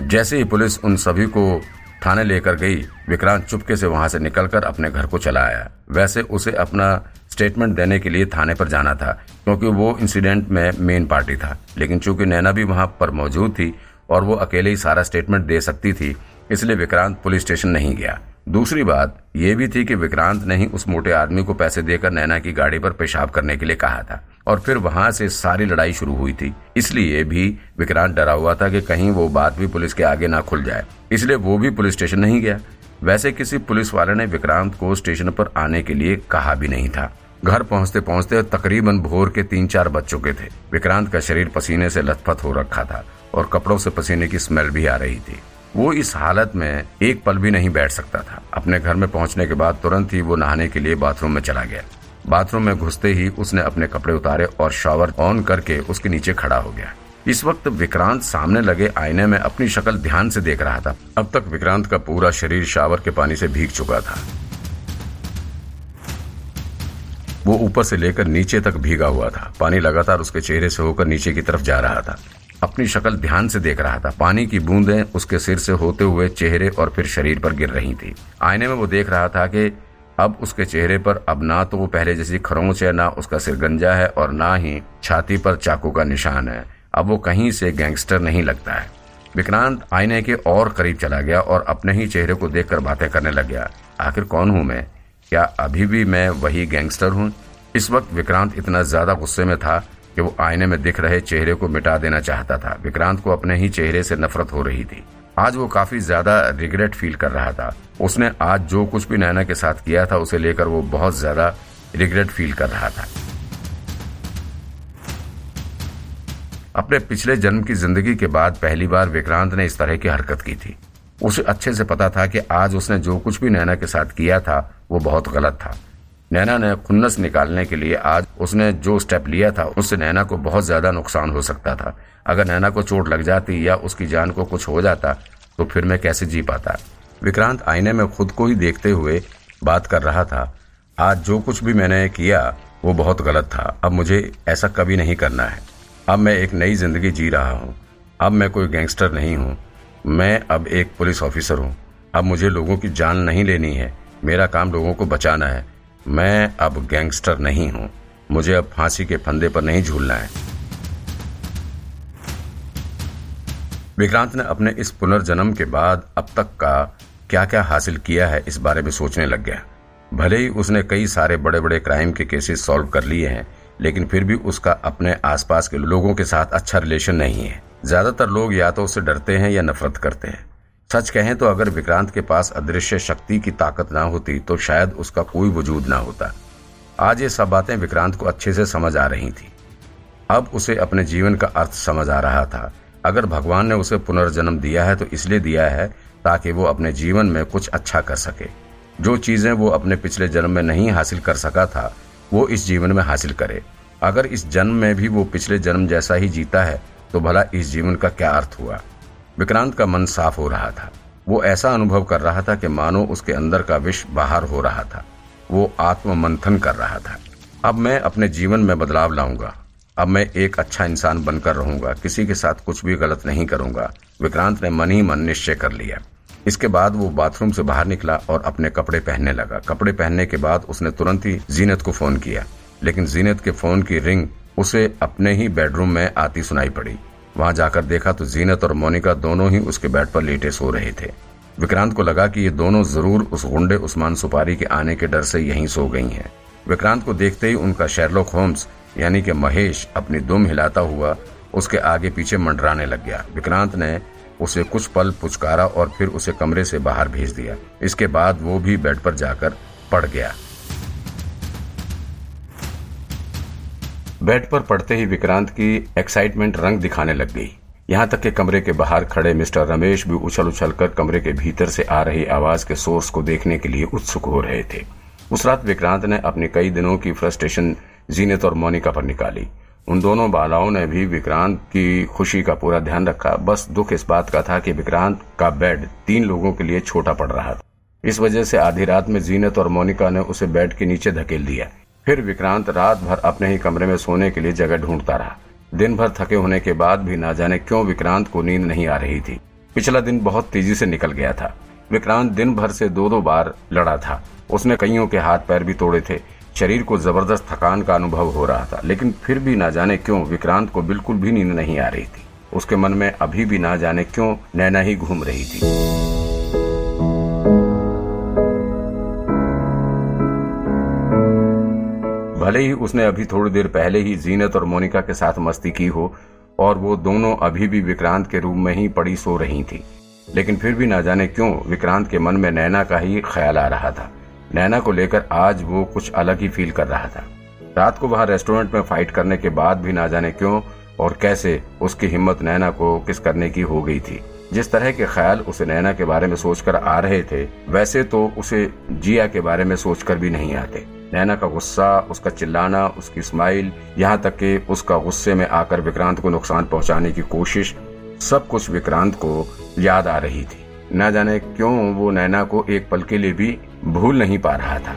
जैसे ही पुलिस उन सभी को थाने लेकर गई, विक्रांत चुपके से वहाँ से निकलकर अपने घर को चला आया। वैसे उसे अपना स्टेटमेंट देने के लिए थाने पर जाना था, क्योंकि वो इंसिडेंट में मेन पार्टी था। लेकिन चूँकि नैना भी वहाँ पर मौजूद थी और वो अकेले ही सारा स्टेटमेंट दे सकती थी, इसलिए विक्रांत पुलिस स्टेशन नहीं गया। दूसरी बात यह भी थी कि विक्रांत ने ही उस मोटे आदमी को पैसे देकर नैना की गाड़ी पर पेशाब करने के लिए कहा था। और फिर वहाँ से सारी लड़ाई शुरू हुई थी। इसलिए भी विक्रांत डरा हुआ था कि कहीं वो बात भी पुलिस के आगे ना खुल जाए। इसलिए वो भी पुलिस स्टेशन नहीं गया। वैसे किसी पुलिस वाले ने विक्रांत को स्टेशन पर आने के लिए कहा भी नहीं था। घर पहुँचते पहुँचते तकरीबन भोर के तीन चार बज चुके थे। विक्रांत का शरीर पसीने से लथपथ हो रखा था और कपड़ों से पसीने की स्मेल भी आ रही थी। वो इस हालत में एक पल भी नहीं बैठ सकता था। अपने घर में पहुँचने के बाद तुरंत ही वो नहाने के लिए बाथरूम में चला गया। बाथरूम में घुसते ही उसने अपने कपड़े उतारे और शावर ऑन करके उसके नीचे खड़ा हो गया। इस वक्त विक्रांत सामने लगे आईने में अपनी शक्ल ध्यान से देख रहा था। अब तक विक्रांत का पूरा शरीर शावर के पानी से भीग चुका था। वो ऊपर से लेकर नीचे तक भीगा हुआ था। पानी लगातार उसके चेहरे से होकर नीचे की तरफ़ जा रहा था। अपनी शक्ल ध्यान से देख रहा था। पानी की बूंदें उसके सिर से होते हुए चेहरे और फिर शरीर पर गिर रही थी। आईने में वो देख रहा था कि अब उसके चेहरे पर अब ना तो वो पहले जैसी खरोंच है, ना उसका सिर गंजा है और ना ही छाती पर चाकू का निशान है। अब वो कहीं से गैंगस्टर नहीं लगता है। विक्रांत आईने के और करीब चला गया और अपने ही चेहरे को देखकर बातें करने लग गया। आखिर कौन हूँ मैं? क्या अभी भी मैं वही गैंगस्टर हूँ? इस वक्त विक्रांत इतना ज़्यादा गुस्से में था कि वो आईने में दिख रहे चेहरे को मिटा देना चाहता था। विक्रांत को अपने ही चेहरे से नफरत हो रही थी। आज वो काफ़ी ज़्यादा रिग्रेट फील कर रहा था। उसने आज जो कुछ भी नैना के साथ किया था, उसे लेकर वो बहुत ज़्यादा रिग्रेट फील कर रहा था। अपने पिछले जन्म की ज़िंदगी के बाद पहली बार विक्रांत ने इस तरह की हरकत की थी। उसे अच्छे से पता था कि आज उसने जो कुछ भी नैना के साथ किया था, वो बहुत गलत था। नैना ने खुन्नस निकालने के लिए आज उसने जो स्टेप लिया था, उससे नैना को बहुत ज़्यादा नुकसान हो सकता था। अगर नैना को चोट लग जाती या उसकी जान को कुछ हो जाता तो फिर मैं कैसे जी पाता? विक्रांत आईने में खुद को ही देखते हुए बात कर रहा था। आज जो कुछ भी मैंने किया, वो बहुत गलत था। अब मुझे ऐसा कभी नहीं करना है। अब मैं एक नई ज़िंदगी जी रहा हूँ। अब मैं कोई गैंगस्टर नहीं हूँ। मैं अब एक पुलिस ऑफिसर हूँ। अब मुझे लोगों की जान नहीं लेनी है। मेरा काम लोगों को बचाना है। मैं अब गैंगस्टर नहीं हूँ। मुझे अब फांसी के फंदे पर नहीं झूलना है। विक्रांत ने अपने इस पुनर्जन्म के बाद अब तक का क्या क्या हासिल किया है, इस बारे में सोचने लग गया। भले ही उसने कई सारे बड़े बड़े क्राइम के केसेस सॉल्व कर लिए हैं, लेकिन फिर भी उसका अपने आसपास के लोगों के साथ अच्छा रिलेशन नहीं है। ज़्यादातर लोग या तो उससे डरते हैं या नफरत करते हैं। सच कहें तो अगर विक्रांत के पास अदृश्य शक्ति की ताकत ना होती तो शायद उसका कोई वजूद ना होता। आज ये सब बातें विक्रांत को अच्छे से समझ आ रही थी। अब उसे अपने जीवन का अर्थ समझ आ रहा था। अगर भगवान ने उसे पुनर्जन्म दिया है तो इसलिए दिया है ताकि वो अपने जीवन में कुछ अच्छा कर सके। जो चीज़ें वो अपने पिछले जन्म में नहीं हासिल कर सका था, वो इस जीवन में हासिल करे। अगर इस जन्म में भी वो पिछले जन्म जैसा ही जीता है तो भला इस जीवन का क्या अर्थ हुआ? विक्रांत का मन साफ़ हो रहा था। वो ऐसा अनुभव कर रहा था कि मानो उसके अंदर का विष बाहर हो रहा था। वो आत्म मंथन कर रहा था। अब मैं अपने जीवन में बदलाव लाऊँगा। अब मैं एक अच्छा इंसान बनकर रहूँगा। किसी के साथ कुछ भी गलत नहीं करूँगा। विक्रांत ने मन ही मन निश्चय कर लिया। इसके बाद वो बाथरूम से बाहर निकला और अपने कपड़े पहनने लगा। कपड़े पहनने के बाद उसने तुरंत ही जीनत को फ़ोन किया। लेकिन जीनत के फ़ोन की रिंग उसे अपने ही बेडरूम में आती सुनाई पड़ी। वहाँ जाकर देखा तो जीनत और मोनिका दोनों ही उसके बेड पर लेटे सो रहे थे। विक्रांत को लगा कि ये दोनों ज़रूर उस गुंडे उस्मान सुपारी के आने के डर से यहीं सो गई हैं। विक्रांत को देखते ही उनका शेरलॉक होम्स, यानी कि महेश, अपनी दुम हिलाता हुआ उसके आगे पीछे मंडराने लग गया। विक्रांत ने उसे कुछ पल पुचकारा और फिर उसे कमरे से बाहर भेज दिया। इसके बाद वो भी बेड पर जाकर पड़ गया। बेड पर पड़ते ही विक्रांत की एक्साइटमेंट रंग दिखाने लग गई। यहाँ तक के कमरे के बाहर खड़े मिस्टर रमेश भी उछल उछल कर कमरे के भीतर से आ रही आवाज़ के सोर्स को देखने के लिए उत्सुक हो रहे थे। उस रात विक्रांत ने अपने कई दिनों की फ्रस्ट्रेशन जीनत और मोनिका पर निकाली। उन दोनों बालाओं ने भी विक्रांत की खुशी का पूरा ध्यान रखा। बस दुख इस बात का था कि विक्रांत का बेड तीन लोगों के लिए छोटा पड़ रहा था। इस वजह से आधी रात में जीनत और मोनिका ने उसे बेड के नीचे धकेल दिया। फिर विक्रांत रात भर अपने ही कमरे में सोने के लिए जगह ढूंढता रहा। दिन भर थके होने के बाद भी ना जाने क्यों विक्रांत को नींद नहीं आ रही थी। पिछला दिन बहुत तेज़ी से निकल गया था। विक्रांत दिन भर से दो दो बार लड़ा था। उसने कईयों के हाथ पैर भी तोड़े थे। शरीर को ज़बरदस्त थकान का अनुभव हो रहा था, लेकिन फिर भी ना जाने क्यों विक्रांत को बिल्कुल भी नींद नहीं आ रही थी। उसके मन में अभी भी ना जाने क्यों नैना ही घूम रही थी। भले ही उसने अभी थोड़ी देर पहले ही जीनत और मोनिका के साथ मस्ती की हो, और वो दोनों अभी भी विक्रांत के रूम में ही पड़ी सो रही थी। लेकिन फिर भी ना जाने क्यों विक्रांत के मन में नैना का ही ख्याल आ रहा था। नैना को लेकर आज वो कुछ अलग ही फील कर रहा था। रात को वहाँ रेस्टोरेंट में फाइट करने के बाद भी ना जाने क्यों और कैसे उसकी हिम्मत नैना को किस करने की हो गई थी। जिस तरह के ख्याल उसे नैना के बारे में सोचकर आ रहे थे, वैसे तो उसे जिया के बारे में सोचकर भी नहीं आते। नैना का गुस्सा, उसका चिल्लाना, उसकी स्माइल यहाँ तक कि उसका गुस्से में आकर विक्रांत को नुकसान पहुँचाने की कोशिश, सब कुछ विक्रांत को याद आ रही थी। न जाने क्यों वो नैना को एक पल के लिए भी भूल नहीं पा रहा था।